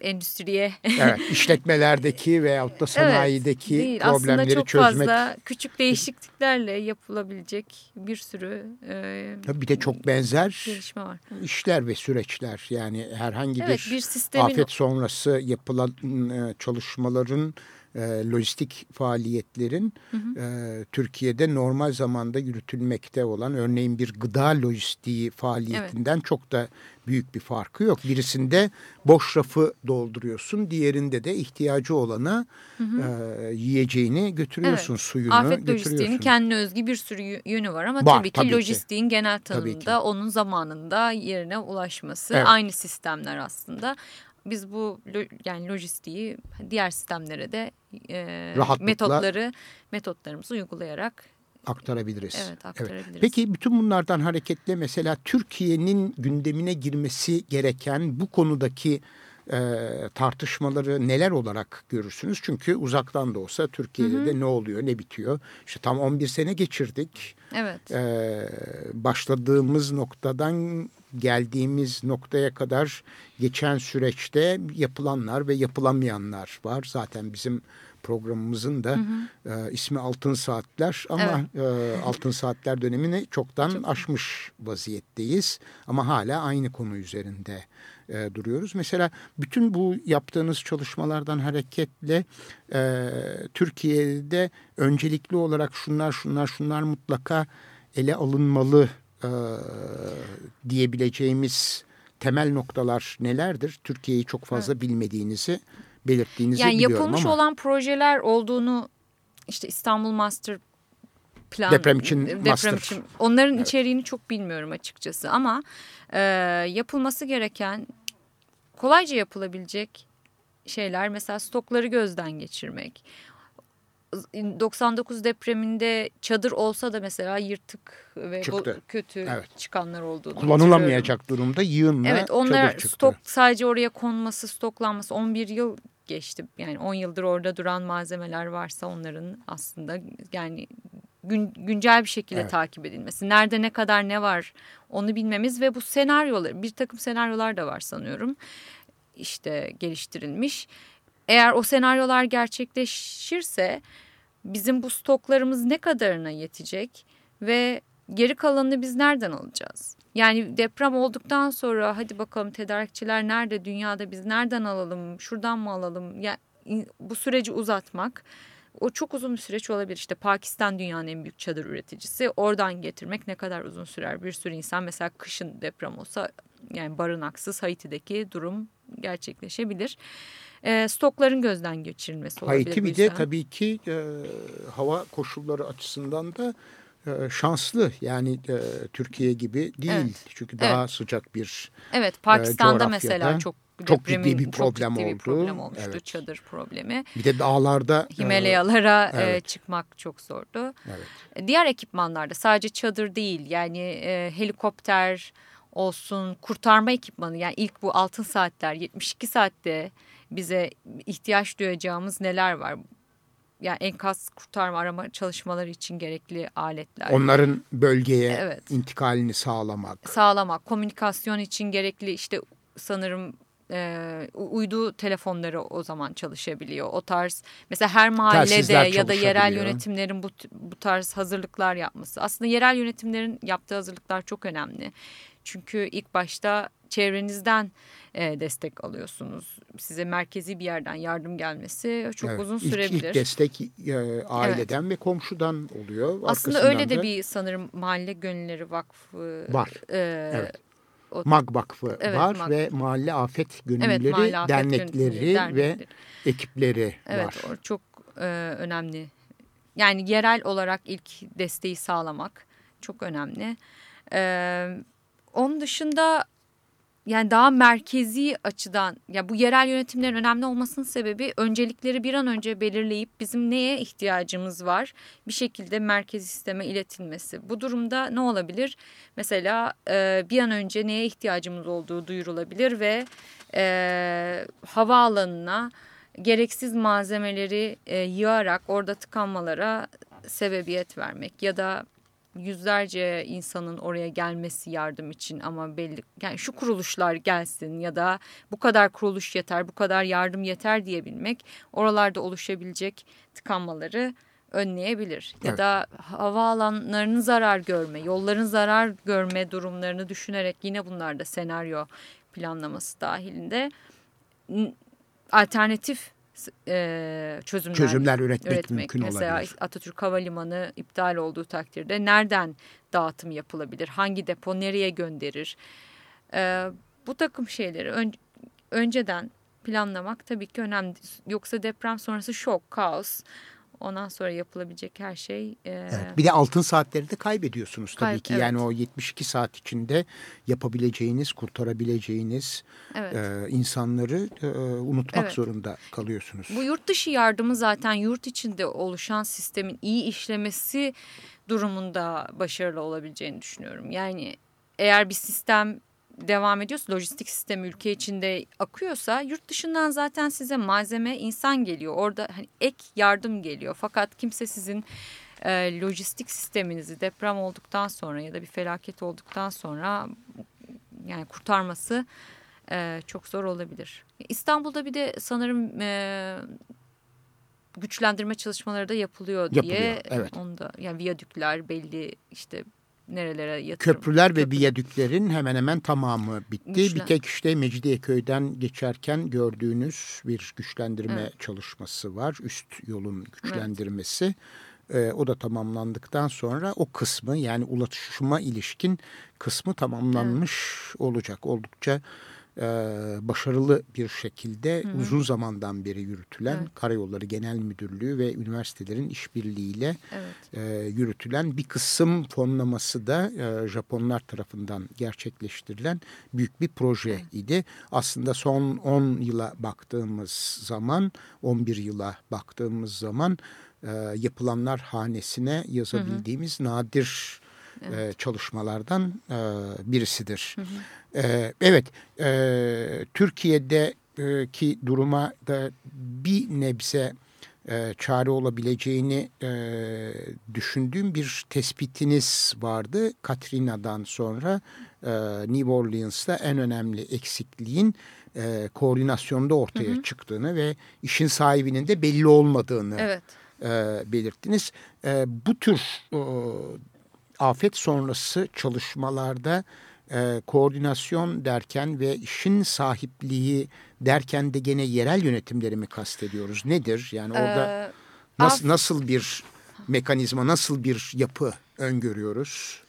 endüstriye evet, işletmelerdeki veyahut da sanayideki değil. Aslında problemleri çok çözmek. fazla küçük değişikliklerle yapılabilecek bir sürü e, Tabii bir de çok benzer gelişme var. işler ve süreçler. Yani herhangi Evet bir, bir sistemin afet sonrası yapılan e, çalışmaların, e, lojistik faaliyetlerin e, Türkiye'de normal zamanda yürütülmekte olan örneğin bir gıda lojistiği faaliyetinden çok da büyük bir farkı yok. Birisinde boş rafı dolduruyorsun, diğerinde de ihtiyacı olana e, yiyeceğini götürüyorsun, suyunu afet götürüyorsun. lojistiğinin kendine özgü bir sürü yö- yönü var ama Var, tabii ki tabii ki. lojistiğin genel ki. tanımında onun zamanında yerine ulaşması Evet. aynı sistemler aslında. Biz bu yani lojistiği diğer sistemlere de e, Rahatlıkla- metotları metotlarımızı uygulayarak aktarabiliriz. evet aktarabiliriz. Peki bütün bunlardan hareketle mesela Türkiye'nin gündemine girmesi gereken bu konudaki e, tartışmaları neler olarak görürsünüz? Çünkü uzaktan da olsa Türkiye'de de ne oluyor, ne bitiyor? İşte tam 11 sene geçirdik. Evet. E, başladığımız noktadan geldiğimiz noktaya kadar geçen süreçte yapılanlar ve yapılamayanlar var. Zaten bizim programımızın da e, ismi Altın Saatler ama e, Altın Saatler dönemini çoktan aşmış vaziyetteyiz. Ama hala aynı konu üzerinde e, duruyoruz. Mesela bütün bu yaptığınız çalışmalardan hareketle e, Türkiye'de öncelikli olarak şunlar şunlar şunlar mutlaka ele alınmalı e, diyebileceğimiz temel noktalar nelerdir? Türkiye'yi çok fazla bilmediğinizi belirttiğinizi Yani biliyorum yapılmış ama. olan projeler olduğunu işte İstanbul Master Plan Deprem için deprem master. için onların içeriğini çok bilmiyorum açıkçası ama e, yapılması gereken kolayca yapılabilecek şeyler mesela stokları gözden geçirmek. 99 depreminde çadır olsa da mesela yırtık ve Çıktı. kötü evet. çıkanlar olduğunu Kullanılamayacak durumda yığınla Evet onlar çadır çıktı. stok sadece oraya konması stoklanması 11 yıl geçti. Yani 10 yıldır orada duran malzemeler varsa onların aslında yani gün, güncel bir şekilde evet. takip edilmesi. Nerede ne kadar ne var onu bilmemiz ve bu senaryolar bir takım senaryolar da var sanıyorum. İşte geliştirilmiş. Eğer o senaryolar gerçekleşirse bizim bu stoklarımız ne kadarına yetecek ve geri kalanını biz nereden alacağız? Yani deprem olduktan sonra hadi bakalım tedarikçiler nerede dünyada biz nereden alalım şuradan mı alalım? Yani bu süreci uzatmak o çok uzun bir süreç olabilir. İşte Pakistan dünyanın en büyük çadır üreticisi. Oradan getirmek ne kadar uzun sürer? Bir sürü insan mesela kışın deprem olsa yani barınaksız Haiti'deki durum gerçekleşebilir. E, stokların gözden geçirilmesi olabilir. Haiti bir de tabii ki e, hava koşulları açısından da e, şanslı. Yani e, Türkiye gibi değil. Evet. Çünkü daha evet. sıcak bir Evet Pakistan'da e, mesela çok çok ciddi bir problem çok ciddi oldu. Bir problem olmuştu evet. çadır problemi. Bir de dağlarda Himalayalara evet. e, çıkmak çok zordu. Evet. Diğer ekipmanlarda sadece çadır değil yani e, helikopter olsun kurtarma ekipmanı yani ilk bu altın saatler 72 saatte bize ihtiyaç duyacağımız neler var? Yani enkaz kurtarma arama çalışmaları için gerekli aletler. Onların bölgeye evet. intikalini sağlamak. Sağlamak, komünikasyon için gerekli işte sanırım e, uydu telefonları o zaman çalışabiliyor. O tarz mesela her mahallede ya da yerel yönetimlerin bu, bu tarz hazırlıklar yapması. Aslında yerel yönetimlerin yaptığı hazırlıklar çok önemli. Çünkü ilk başta çevrenizden e, destek alıyorsunuz. Size merkezi bir yerden yardım gelmesi çok evet, uzun sürebilir. İlk, ilk destek e, aileden evet. ve komşudan oluyor. Aslında öyle de bir sanırım Mahalle Gönülleri Vakfı var. E, evet. O, MAG Vakfı evet, var MAG. ve Mahalle Afet Gönülleri evet, mahalle afet dernekleri, gönülleri, dernekleri ve ekipleri evet, var. Evet çok e, önemli. Yani yerel olarak ilk desteği sağlamak çok önemli. Evet onun dışında yani daha merkezi açıdan ya bu yerel yönetimlerin önemli olmasının sebebi öncelikleri bir an önce belirleyip bizim neye ihtiyacımız var bir şekilde merkezi sisteme iletilmesi. Bu durumda ne olabilir? Mesela e, bir an önce neye ihtiyacımız olduğu duyurulabilir ve e, havaalanına gereksiz malzemeleri e, yığarak orada tıkanmalara sebebiyet vermek ya da yüzlerce insanın oraya gelmesi yardım için ama belli yani şu kuruluşlar gelsin ya da bu kadar kuruluş yeter bu kadar yardım yeter diyebilmek oralarda oluşabilecek tıkanmaları önleyebilir. Evet. Ya da havaalanlarının zarar görme, yolların zarar görme durumlarını düşünerek yine bunlar da senaryo planlaması dahilinde alternatif e, çözümler, çözümler üretmek, üretmek. mümkün Mesela olabilir. Atatürk Havalimanı iptal olduğu takdirde nereden dağıtım yapılabilir? Hangi depo nereye gönderir? E, bu takım şeyleri ön, önceden planlamak tabii ki önemli. Yoksa deprem sonrası şok, kaos Ondan sonra yapılabilecek her şey. E, evet, bir de altın saatleri de kaybediyorsunuz tabii Kayb, ki. Evet. Yani o 72 saat içinde yapabileceğiniz, kurtarabileceğiniz evet. e, insanları e, unutmak evet. zorunda kalıyorsunuz. Bu yurt dışı yardımı zaten yurt içinde oluşan sistemin iyi işlemesi durumunda başarılı olabileceğini düşünüyorum. Yani eğer bir sistem devam ediyorsa lojistik sistem ülke içinde akıyorsa yurt dışından zaten size malzeme insan geliyor. Orada hani ek yardım geliyor. Fakat kimse sizin e, lojistik sisteminizi deprem olduktan sonra ya da bir felaket olduktan sonra yani kurtarması e, çok zor olabilir. İstanbul'da bir de sanırım e, güçlendirme çalışmaları da yapılıyor diye. Yapılıyor, evet. Onda yani viyadükler belli işte nerelere yatırım. Köprüler ve viyadüklerin hemen hemen tamamı bitti. Güçlen. Bir tek işte Mecidiyeköy'den geçerken gördüğünüz bir güçlendirme evet. çalışması var. Üst yolun güçlendirmesi. Evet. o da tamamlandıktan sonra o kısmı yani ulaşıma ilişkin kısmı tamamlanmış evet. olacak. Oldukça e, başarılı bir şekilde Hı-hı. uzun zamandan beri yürütülen evet. Karayolları Genel Müdürlüğü ve üniversitelerin işbirliğiyle evet. e, yürütülen bir kısım fonlaması da e, Japonlar tarafından gerçekleştirilen büyük bir proje idi. Aslında son 10 yıla baktığımız zaman 11 yıla baktığımız zaman e, yapılanlar hanesine yazabildiğimiz hı hı. nadir evet. e, çalışmalardan e, birisidir. Hı hı. E, evet, e, Türkiye'deki duruma da bir nebze e, çare olabileceğini e, düşündüğüm bir tespitiniz vardı. Katrina'dan sonra e, New Orleans'ta en önemli eksikliğin e, koordinasyonda ortaya hı hı. çıktığını ve işin sahibinin de belli olmadığını evet. e, belirttiniz. E, bu tür e, afet sonrası çalışmalarda e, koordinasyon derken ve işin sahipliği derken de gene yerel yönetimleri mi kastediyoruz? Nedir? Yani orada ee, nasıl, nasıl bir mekanizma, nasıl bir yapı öngörüyoruz?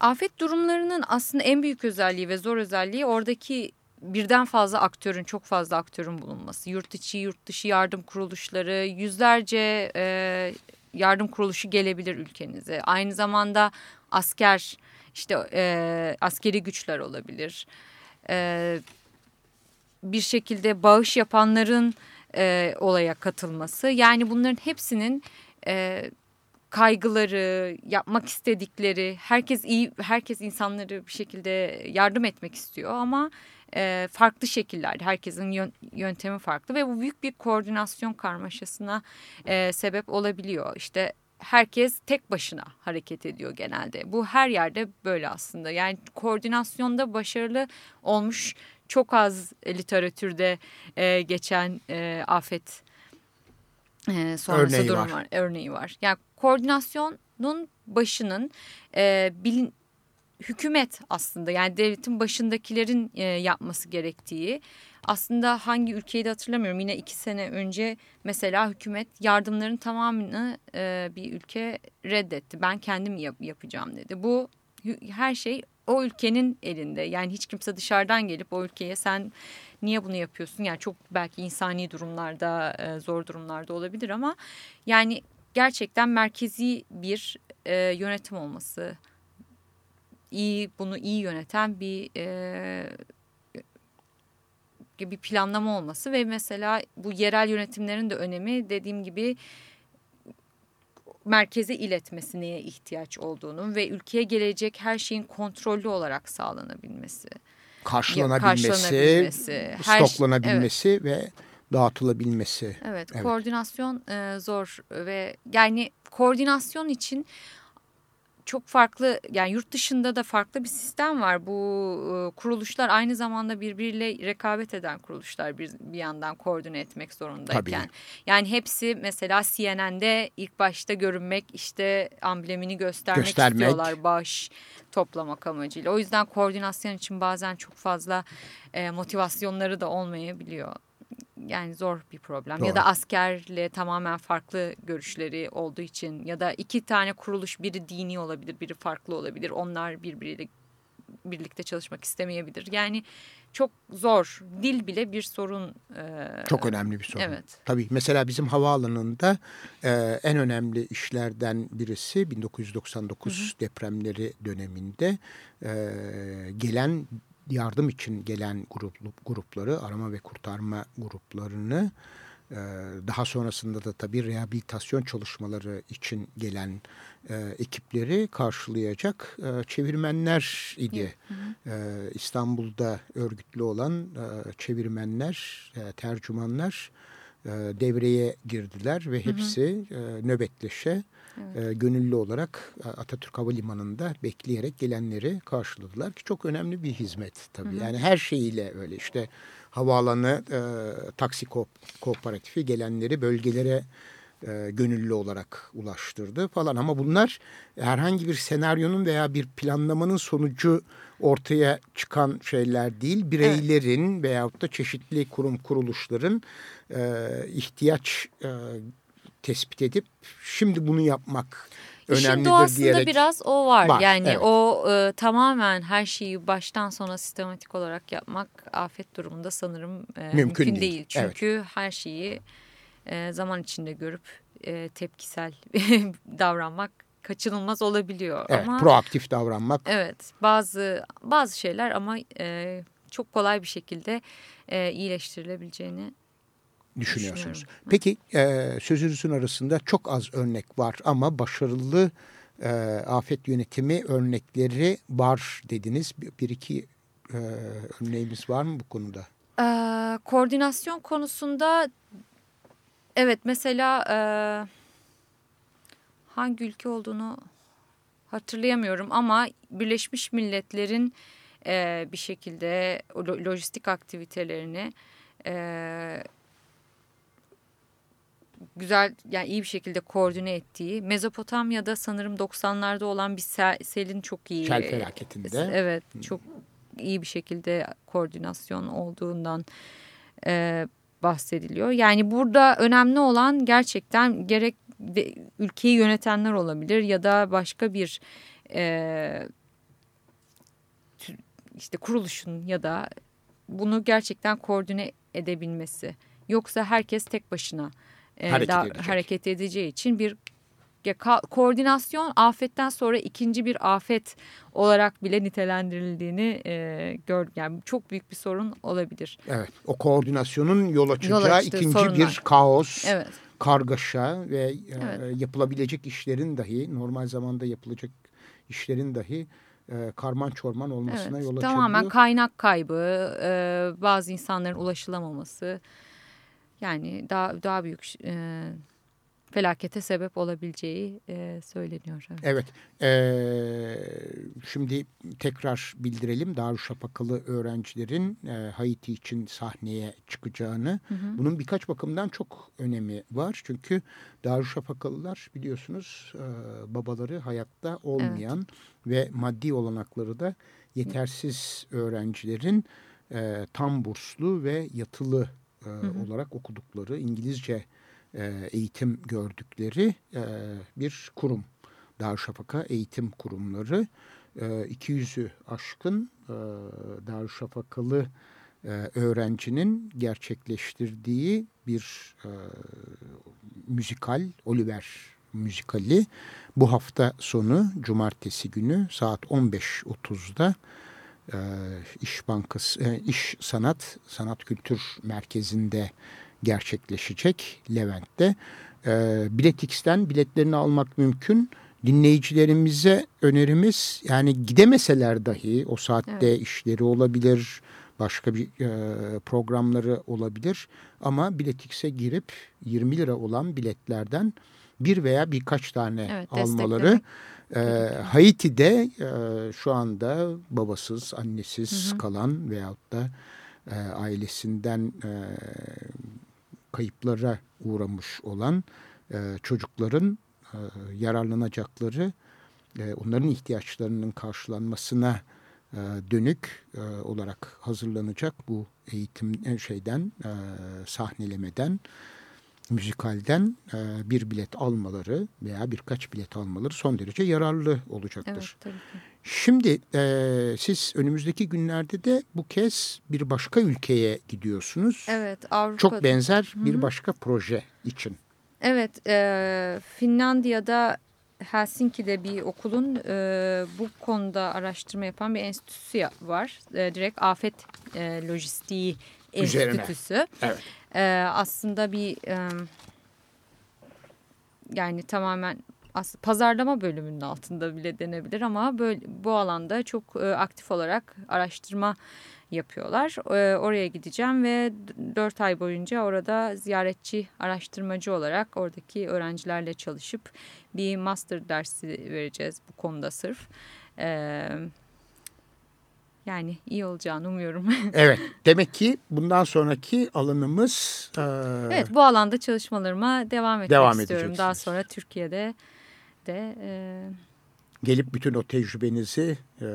Afet durumlarının aslında en büyük özelliği ve zor özelliği oradaki birden fazla aktörün, çok fazla aktörün bulunması. Yurt içi, yurt dışı yardım kuruluşları, yüzlerce e, yardım kuruluşu gelebilir ülkenize. Aynı zamanda asker, işte e, askeri güçler olabilir. E, bir şekilde bağış yapanların e, olaya katılması. Yani bunların hepsinin e, kaygıları, yapmak istedikleri, herkes iyi, herkes insanları bir şekilde yardım etmek istiyor ama e, farklı şekillerde herkesin yöntemi farklı ve bu büyük bir koordinasyon karmaşasına e, sebep olabiliyor. İşte herkes tek başına hareket ediyor genelde. Bu her yerde böyle aslında. Yani koordinasyonda başarılı olmuş çok az literatürde e, geçen e, afet e, sonrası örneği durum var. var. Örneği var. Yani koordinasyonun başının e, bilin, hükümet aslında yani devletin başındakilerin e, yapması gerektiği. Aslında hangi ülkeyi de hatırlamıyorum. Yine iki sene önce mesela hükümet yardımların tamamını e, bir ülke reddetti. Ben kendim yap yapacağım dedi. Bu her şey o ülkenin elinde. Yani hiç kimse dışarıdan gelip o ülkeye sen niye bunu yapıyorsun? Yani çok belki insani durumlarda e, zor durumlarda olabilir ama yani gerçekten merkezi bir yönetim olması iyi bunu iyi yöneten bir e, bir planlama olması ve mesela bu yerel yönetimlerin de önemi dediğim gibi merkeze iletmesine ihtiyaç olduğunu ve ülkeye gelecek her şeyin kontrollü olarak sağlanabilmesi. Karşılanabilmesi, karşılanabilmesi stoklanabilmesi evet. ve dağıtılabilmesi. Evet, evet. koordinasyon e, zor ve yani koordinasyon için çok farklı yani yurt dışında da farklı bir sistem var. Bu e, kuruluşlar aynı zamanda birbiriyle rekabet eden kuruluşlar bir, bir yandan koordine etmek zorundayken. Tabii. Yani hepsi mesela CNN'de ilk başta görünmek işte amblemini göstermek, göstermek. istiyorlar bağış toplamak amacıyla. O yüzden koordinasyon için bazen çok fazla e, motivasyonları da olmayabiliyor yani zor bir problem. Doğru. Ya da askerle tamamen farklı görüşleri olduğu için ya da iki tane kuruluş biri dini olabilir, biri farklı olabilir. Onlar birbiriyle birlikte çalışmak istemeyebilir. Yani çok zor. Dil bile bir sorun. E, çok önemli bir sorun. Evet. Tabii mesela bizim havaalanında e, en önemli işlerden birisi 1999 hı hı. depremleri döneminde e, gelen yardım için gelen grup, grupları, arama ve kurtarma gruplarını e, daha sonrasında da tabii rehabilitasyon çalışmaları için gelen e, ekipleri karşılayacak e, çevirmenler idi. Hı hı. E, İstanbul'da örgütlü olan e, çevirmenler, e, tercümanlar e, devreye girdiler ve hepsi hı hı. E, nöbetleşe evet. e, gönüllü olarak e, Atatürk Havalimanı'nda bekleyerek gelenleri karşıladılar ki çok önemli bir hizmet tabii. Hı hı. Yani her şeyiyle öyle işte havaalanı e, taksi ko kooperatifi gelenleri bölgelere e, gönüllü olarak ulaştırdı falan ama bunlar herhangi bir senaryonun veya bir planlamanın sonucu ortaya çıkan şeyler değil. Bireylerin evet. veyahut da çeşitli kurum kuruluşların e, ihtiyaç e, tespit edip şimdi bunu yapmak önemlidir İşin doğasında diyerek. biraz o var. var yani evet. o e, tamamen her şeyi baştan sona sistematik olarak yapmak afet durumunda sanırım e, mümkün, mümkün değil. değil. Çünkü evet. her şeyi e, zaman içinde görüp e, tepkisel davranmak kaçınılmaz olabiliyor. Evet, ama proaktif davranmak. Evet, bazı bazı şeyler ama e, çok kolay bir şekilde e, iyileştirilebileceğini düşünüyorsunuz. Peki e, sözünüzün arasında çok az örnek var ama başarılı e, afet yönetimi örnekleri var dediniz. Bir, bir iki e, örneğimiz var mı bu konuda? Ee, koordinasyon konusunda evet mesela e, hangi ülke olduğunu hatırlayamıyorum ama Birleşmiş Milletler'in e, bir şekilde lojistik aktivitelerini e, güzel yani iyi bir şekilde koordine ettiği Mezopotamya'da sanırım 90'larda olan bir sel, selin çok iyi. Sel felaketinde. Evet çok iyi bir şekilde koordinasyon olduğundan e, bahsediliyor. Yani burada önemli olan gerçekten gerek de, ülkeyi yönetenler olabilir ya da başka bir e, işte kuruluşun ya da bunu gerçekten koordine edebilmesi. Yoksa herkes tek başına e, hareket, daha, edecek. hareket edeceği için bir ya, koordinasyon afetten sonra ikinci bir afet olarak bile nitelendirildiğini e, gördüm. Yani çok büyük bir sorun olabilir. Evet o koordinasyonun yol açacağı yol açtığı ikinci sorunlar. bir kaos. Evet. kargaşa ve e, Evet. yapılabilecek işlerin dahi normal zamanda yapılacak işlerin dahi e, karman çorman olmasına Evet, yol açabiliyor. tamamen kaynak kaybı, e, bazı insanların ulaşılamaması, yani daha daha büyük e, felakete sebep olabileceği e, söyleniyor. Evet. Evet, e, şimdi tekrar bildirelim Darüşşafakalı öğrencilerin e, Haiti için sahneye çıkacağını. Hı hı. Bunun birkaç bakımdan çok önemi var. Çünkü Darüşşafakalılar biliyorsunuz e, babaları hayatta olmayan ve maddi olanakları da yetersiz öğrencilerin e, tam burslu ve yatılı e, olarak okudukları İngilizce e, eğitim gördükleri e, bir kurum. Darüşşafaka Eğitim Kurumları. E, 200'ü aşkın e, Darüşşafakalı e, öğrencinin gerçekleştirdiği bir e, müzikal, Oliver müzikali bu hafta sonu cumartesi günü saat 15.30'da e, İş Bankası, e, İş Sanat, Sanat Kültür Merkezi'nde gerçekleşecek Levent'te. E, Biletix'ten biletlerini almak mümkün. Dinleyicilerimize önerimiz yani gidemeseler dahi o saatte Evet. işleri olabilir, başka bir e, programları olabilir. Ama Biletix'e girip 20 lira olan biletlerden bir veya birkaç tane Evet, almaları. E, Haiti'de e, şu anda babasız, annesiz kalan veyahut da e, ailesinden e, kayıplara uğramış olan e, çocukların e, yararlanacakları, e, onların ihtiyaçlarının karşılanmasına e, dönük e, olarak hazırlanacak bu eğitim e, şeyden, e, sahnelemeden, müzikalden e, bir bilet almaları veya birkaç bilet almaları son derece yararlı olacaktır. Evet tabii ki. Şimdi e, siz önümüzdeki günlerde de bu kez bir başka ülkeye gidiyorsunuz. Evet Avrupa. Çok benzer bir başka proje için. Evet e, Finlandiya'da Helsinki'de bir okulun e, bu konuda araştırma yapan bir enstitüsü var. E, direkt afet e, lojistiği Üzerine. enstitüsü. Evet. E, aslında bir e, yani tamamen as- pazarlama bölümünün altında bile denebilir ama böyle bu alanda çok e, aktif olarak araştırma yapıyorlar. E, oraya gideceğim ve dört ay boyunca orada ziyaretçi araştırmacı olarak oradaki öğrencilerle çalışıp bir master dersi vereceğiz bu konuda sırf. E, yani iyi olacağını umuyorum. Evet. Demek ki bundan sonraki alanımız e, evet bu alanda çalışmalarıma devam etmek Devam istiyorum. Daha sonra Türkiye'de de e, gelip bütün o tecrübenizi, e,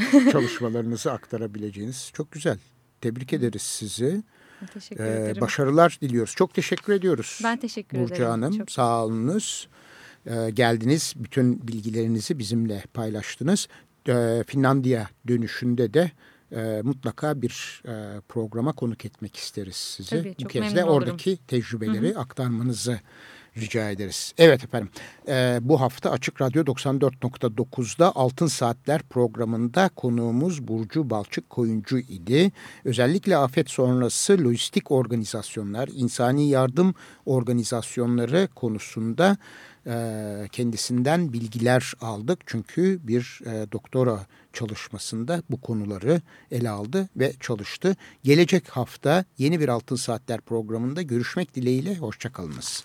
çalışmalarınızı aktarabileceğiniz. Çok güzel. Tebrik ederiz sizi. teşekkür E, ederim. başarılar diliyoruz. Çok teşekkür ediyoruz. Ben teşekkür Burcu ederim. Hanım Çok- sağ olunuz. Ee, geldiniz, bütün bilgilerinizi bizimle paylaştınız. Ee, Finlandiya dönüşünde de e, mutlaka bir e, programa konuk etmek isteriz sizi. Tabii, Bu kez de olurum. oradaki tecrübeleri aktarmanızı rica ederiz. Evet efendim e, bu hafta Açık Radyo 94.9'da Altın Saatler programında konuğumuz Burcu Balçık Koyuncu idi. Özellikle afet sonrası lojistik organizasyonlar, insani yardım organizasyonları konusunda e, kendisinden bilgiler aldık. Çünkü bir e, doktora çalışmasında bu konuları ele aldı ve çalıştı. Gelecek hafta yeni bir Altın Saatler programında görüşmek dileğiyle. Hoşçakalınız.